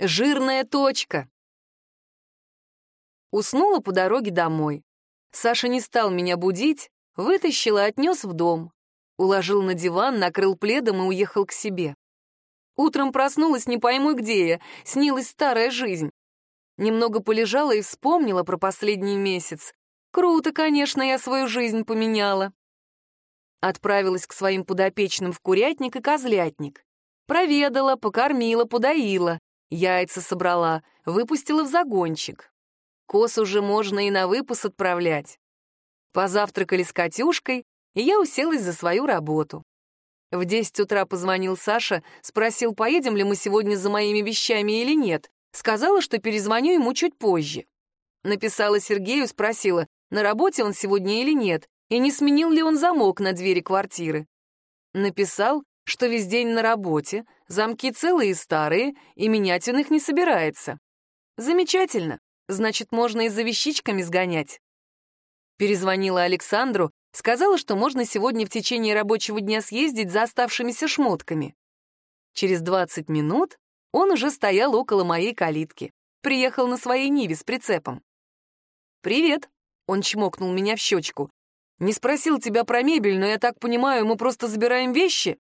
Жирная точка. Уснула по дороге домой. Саша не стал меня будить, вытащил и отнес в дом. Уложил на диван, накрыл пледом и уехал к себе. Утром проснулась, не пойму где я, снилась старая жизнь. Немного полежала и вспомнила про последний месяц. Круто, конечно, я свою жизнь поменяла. Отправилась к своим подопечным в курятник и козлятник. Проведала, покормила, подоила, яйца собрала, выпустила в загончик. Кос уже можно и на выпас отправлять. Позавтракали с Катюшкой, и я уселась за свою работу. В 10 утра позвонил Саша, спросил, поедем ли мы сегодня за моими вещами или нет. Сказала, что перезвоню ему чуть позже. Написала Сергею, спросила, на работе он сегодня или нет, и не сменил ли он замок на двери квартиры. Написал, что весь день на работе, замки целые и старые, и менять он их не собирается. Замечательно. Значит, можно и за вещичками сгонять. Перезвонила Александру, сказала, что можно сегодня в течение рабочего дня съездить за оставшимися шмотками. Через 20 минут он уже стоял около моей калитки. Приехал на своей Ниве с прицепом. «Привет», — он чмокнул меня в щечку. «Не спросил тебя про мебель, но я так понимаю, мы просто забираем вещи?»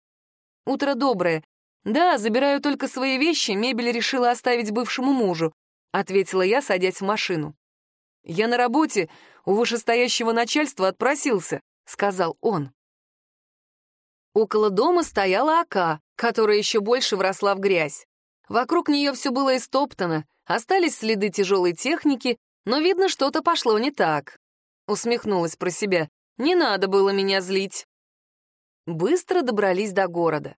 «Утро доброе. Да, забираю только свои вещи, мебель решила оставить бывшему мужу. — ответила я, садясь в машину. «Я на работе, у вышестоящего начальства отпросился», — сказал он. Около дома стояла ока, которая еще больше вросла в грязь. Вокруг нее все было истоптано, остались следы тяжелой техники, но, видно, что-то пошло не так. Усмехнулась про себя. Не надо было меня злить. Быстро добрались до города.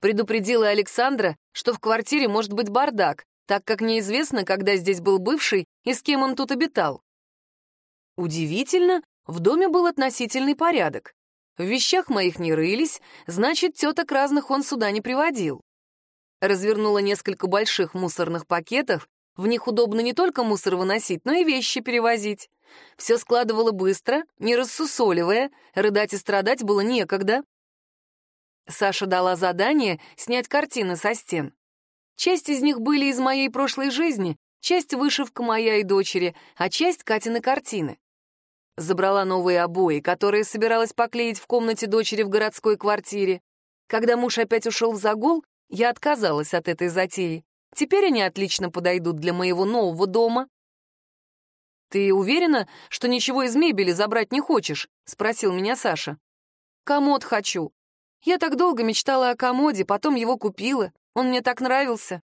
Предупредила Александра, что в квартире может быть бардак, так как неизвестно, когда здесь был бывший и с кем он тут обитал. Удивительно, в доме был относительный порядок. В вещах моих не рылись, значит, теток разных он сюда не приводил. Развернула несколько больших мусорных пакетов, в них удобно не только мусор выносить, но и вещи перевозить. Все складывала быстро, не рассусоливая, рыдать и страдать было некогда. Саша дала задание снять картины со стен. Часть из них были из моей прошлой жизни, часть — вышивка моя и дочери, а часть — Катины картины. Забрала новые обои, которые собиралась поклеить в комнате дочери в городской квартире. Когда муж опять ушел в загул, я отказалась от этой затеи. Теперь они отлично подойдут для моего нового дома. «Ты уверена, что ничего из мебели забрать не хочешь?» — спросил меня Саша. «Комод хочу. Я так долго мечтала о комоде, потом его купила. Он мне так нравился.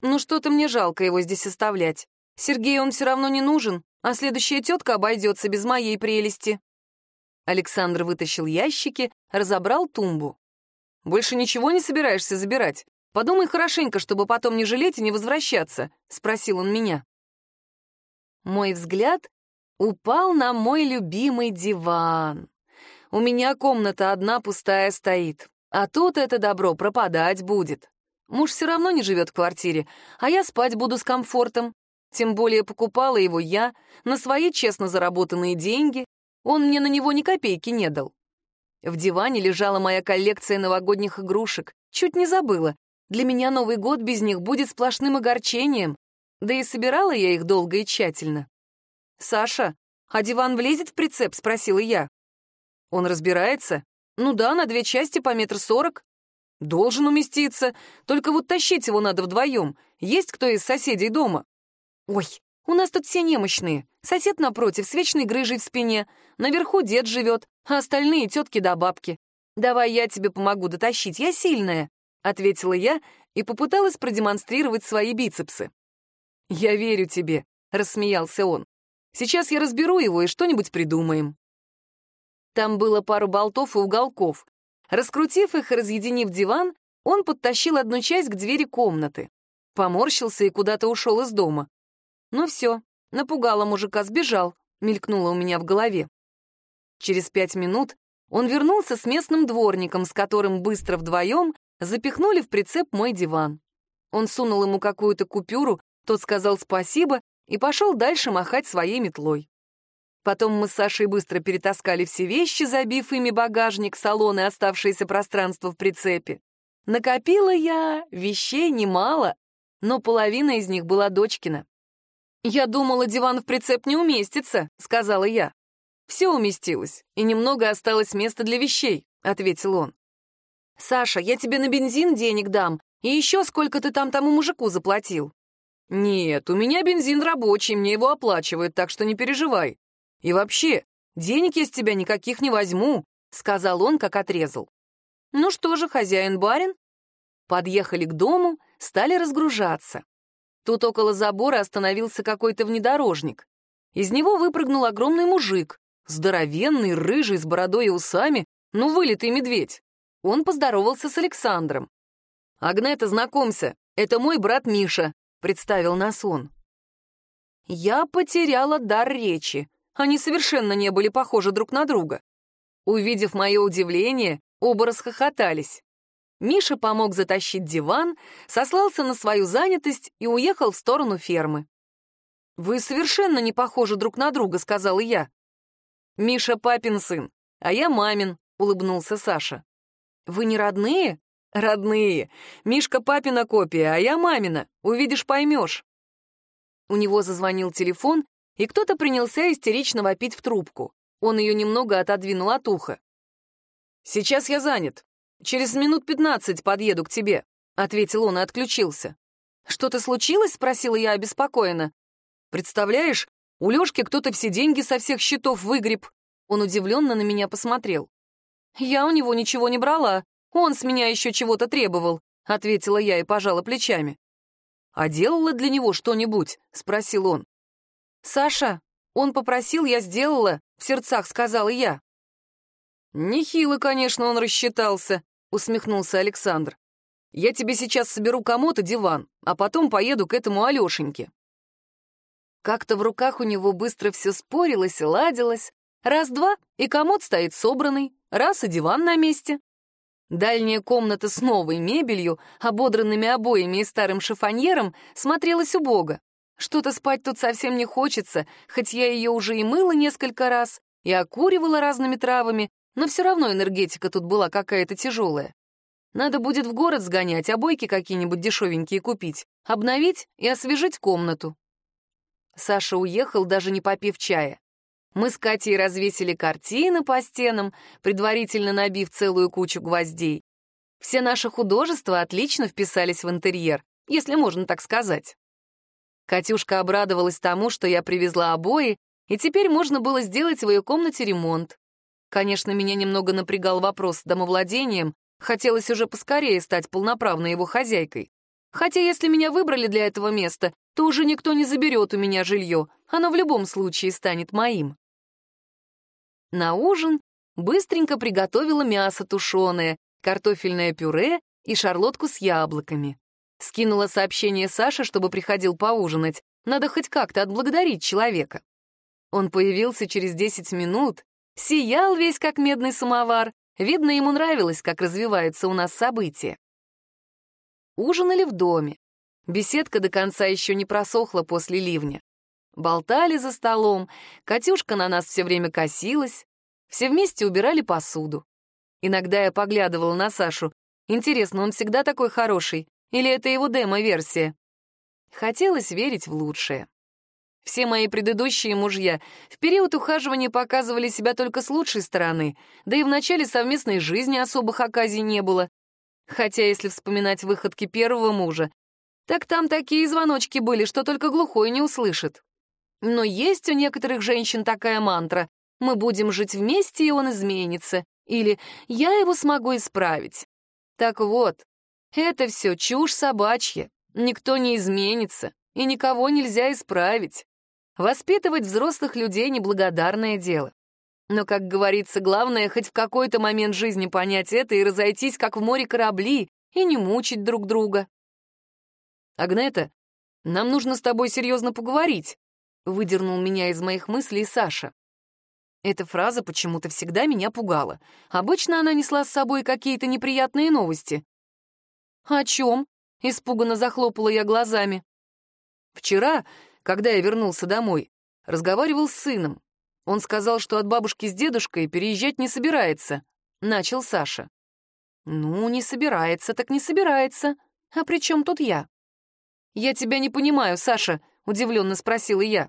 Ну что-то мне жалко его здесь оставлять. Сергею он все равно не нужен, а следующая тетка обойдется без моей прелести. Александр вытащил ящики, разобрал тумбу. «Больше ничего не собираешься забирать? Подумай хорошенько, чтобы потом не жалеть и не возвращаться», — спросил он меня. Мой взгляд упал на мой любимый диван. У меня комната одна пустая стоит. А тут это добро пропадать будет. Муж все равно не живет в квартире, а я спать буду с комфортом. Тем более покупала его я на свои честно заработанные деньги. Он мне на него ни копейки не дал. В диване лежала моя коллекция новогодних игрушек. Чуть не забыла. Для меня Новый год без них будет сплошным огорчением. Да и собирала я их долго и тщательно. «Саша, а диван влезет в прицеп?» — спросила я. Он разбирается, «Ну да, на две части по метр сорок». «Должен уместиться, только вот тащить его надо вдвоем. Есть кто из соседей дома?» «Ой, у нас тут все немощные. Сосед напротив с вечной грыжей в спине. Наверху дед живет, а остальные тетки да бабки. Давай я тебе помогу дотащить, я сильная», — ответила я и попыталась продемонстрировать свои бицепсы. «Я верю тебе», — рассмеялся он. «Сейчас я разберу его и что-нибудь придумаем». Там было пару болтов и уголков. Раскрутив их и разъединив диван, он подтащил одну часть к двери комнаты. Поморщился и куда-то ушел из дома. Ну все, напугало мужика, сбежал, мелькнуло у меня в голове. Через пять минут он вернулся с местным дворником, с которым быстро вдвоем запихнули в прицеп мой диван. Он сунул ему какую-то купюру, тот сказал спасибо и пошел дальше махать своей метлой. Потом мы с Сашей быстро перетаскали все вещи, забив ими багажник, салон и оставшееся пространство в прицепе. Накопила я вещей немало. но половина из них была дочкина. «Я думала, диван в прицеп не уместится», — сказала я. «Все уместилось, и немного осталось места для вещей», — ответил он. «Саша, я тебе на бензин денег дам, и еще сколько ты там тому мужику заплатил?» «Нет, у меня бензин рабочий, мне его оплачивают, так что не переживай. И вообще, денег я с тебя никаких не возьму», — сказал он, как отрезал. «Ну что же, хозяин-барин?» Подъехали к дому, стали разгружаться. Тут около забора остановился какой-то внедорожник. Из него выпрыгнул огромный мужик, здоровенный, рыжий, с бородой и усами, ну, вылитый медведь. Он поздоровался с Александром. «Агнета, знакомься, это мой брат Миша», — представил нас он. Я потеряла дар речи. Они совершенно не были похожи друг на друга. Увидев мое удивление, оба расхохотались. Миша помог затащить диван, сослался на свою занятость и уехал в сторону фермы. «Вы совершенно не похожи друг на друга», — сказала я. «Миша папин сын, а я мамин», — улыбнулся Саша. «Вы не родные?» «Родные. Мишка папина копия, а я мамина. Увидишь, поймешь». У него зазвонил телефон, и кто-то принялся истерично вопить в трубку. Он ее немного отодвинул от уха. «Сейчас я занят. Через минут пятнадцать подъеду к тебе», — ответил он и отключился. «Что-то случилось?» — спросила я обеспокоенно. «Представляешь, у Лёшки кто-то все деньги со всех счетов выгреб». Он удивленно на меня посмотрел. «Я у него ничего не брала. Он с меня еще чего-то требовал», — ответила я и пожала плечами. «А делала для него что-нибудь?» — спросил он. «Саша, он попросил, я сделала», — в сердцах сказала я. «Нехило, конечно, он рассчитался», — усмехнулся Александр. «Я тебе сейчас соберу комод и диван, а потом поеду к этому Алешеньке». Как-то в руках у него быстро все спорилось и ладилось. Раз-два, и комод стоит собранный, раз и диван на месте. Дальняя комната с новой мебелью, ободранными обоями и старым шифоньером смотрелась убого. Что-то спать тут совсем не хочется, хоть я ее уже и мыла несколько раз, и окуривала разными травами, но все равно энергетика тут была какая-то тяжелая. Надо будет в город сгонять, обойки какие-нибудь дешевенькие купить, обновить и освежить комнату. Саша уехал, даже не попив чая. Мы с Катей развесили картины по стенам, предварительно набив целую кучу гвоздей. Все наши художества отлично вписались в интерьер, если можно так сказать. Катюшка обрадовалась тому, что я привезла обои, и теперь можно было сделать в ее комнате ремонт. Конечно, меня немного напрягал вопрос с домовладением, хотелось уже поскорее стать полноправной его хозяйкой. Хотя если меня выбрали для этого места, то уже никто не заберет у меня жилье, оно в любом случае станет моим. На ужин быстренько приготовила мясо тушеное, картофельное пюре и шарлотку с яблоками. Скинула сообщение Саше, чтобы приходил поужинать. Надо хоть как-то отблагодарить человека. Он появился через 10 минут, Сиял весь как медный самовар. Видно, ему нравилось, как развиваются у нас события. Ужинали в доме. Беседка до конца еще не просохла после ливня. Болтали за столом, Катюшка на нас все время косилась. Все вместе убирали посуду. Иногда я поглядывала на Сашу. Интересно, он всегда такой хороший? Или это его демо-версия? Хотелось верить в лучшее. Все мои предыдущие мужья в период ухаживания показывали себя только с лучшей стороны, да и в начале совместной жизни особых оказий не было. Хотя, если вспоминать выходки первого мужа, так там такие звоночки были, что только глухой не услышит. Но есть у некоторых женщин такая мантра «Мы будем жить вместе, и он изменится» или «Я его смогу исправить». Так вот, это все чушь собачья, никто не изменится, и никого нельзя исправить. Воспитывать взрослых людей — неблагодарное дело. Но, как говорится, главное хоть в какой-то момент жизни понять это и разойтись, как в море корабли, и не мучить друг друга. «Агнета, нам нужно с тобой серьезно поговорить», — выдернул меня из моих мыслей Саша. Эта фраза почему-то всегда меня пугала. Обычно она несла с собой какие-то неприятные новости. «О чем?» — испуганно захлопала я глазами. «Вчера когда я вернулся домой, разговаривал с сыном. Он сказал, что от бабушки с дедушкой переезжать не собирается. Начал Саша. «Ну, не собирается, так не собирается. А при чем тут я?» «Я тебя не понимаю, Саша», — удивленно спросила я.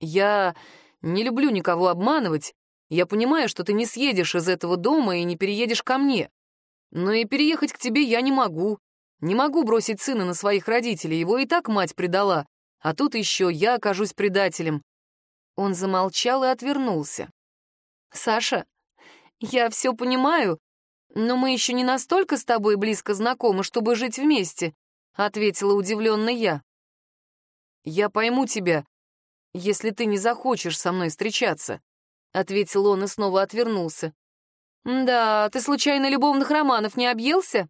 «Я не люблю никого обманывать. Я понимаю, что ты не съедешь из этого дома и не переедешь ко мне. Но и переехать к тебе я не могу. Не могу бросить сына на своих родителей, его и так мать предала. А тут еще я окажусь предателем». Он замолчал и отвернулся. «Саша, я все понимаю, но мы еще не настолько с тобой близко знакомы, чтобы жить вместе», — ответила удивленно я. «Я пойму тебя, если ты не захочешь со мной встречаться», — ответил он и снова отвернулся. «Да, ты случайно любовных романов не объелся?»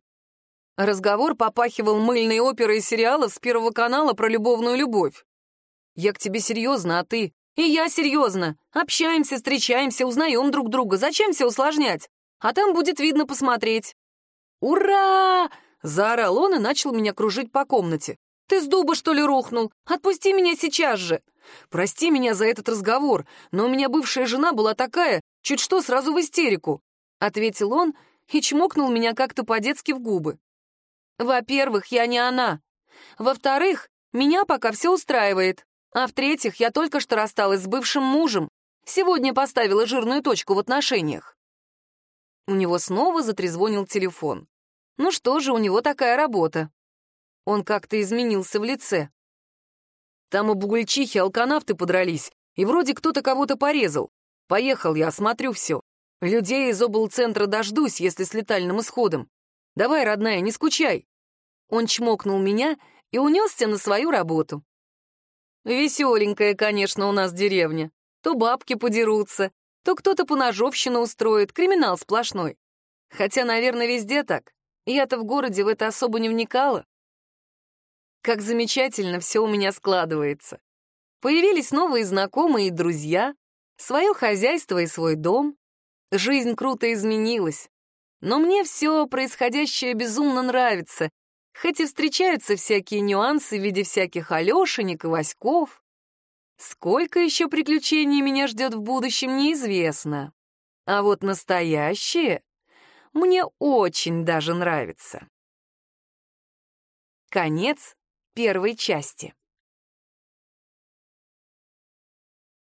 Разговор попахивал мыльной оперой и сериалов с Первого канала про любовную любовь. «Я к тебе серьезно, а ты?» «И я серьезно. Общаемся, встречаемся, узнаем друг друга. Зачем все усложнять? А там будет видно посмотреть». «Ура!» — заорал он и начал меня кружить по комнате. «Ты с дуба, что ли, рухнул? Отпусти меня сейчас же!» «Прости меня за этот разговор, но у меня бывшая жена была такая, чуть что сразу в истерику», — ответил он и чмокнул меня как-то по-детски в губы. «Во-первых, я не она. Во-вторых, меня пока все устраивает. А в-третьих, я только что рассталась с бывшим мужем. Сегодня поставила жирную точку в отношениях». У него снова затрезвонил телефон. Ну что же, у него такая работа. Он как-то изменился в лице. Там у бугульчихи алканавты подрались, и вроде кто-то кого-то порезал. Поехал я, осмотрю все. Людей из облцентра дождусь, если с летальным исходом. Давай, родная, не скучай. Он чмокнул меня и унесся на свою работу. Веселенькая, конечно, у нас деревня. То бабки подерутся, то кто-то поножовщину устроит, криминал сплошной. Хотя, наверное, везде так. Я-то в городе в это особо не вникала. Как замечательно все у меня складывается. Появились новые знакомые и друзья, свое хозяйство и свой дом. Жизнь круто изменилась. Но мне все происходящее безумно нравится, хоть и встречаются всякие нюансы в виде всяких Алешенек и Васьков. Сколько еще приключений меня ждет в будущем, неизвестно. А вот настоящее мне очень даже нравится. Конец первой части.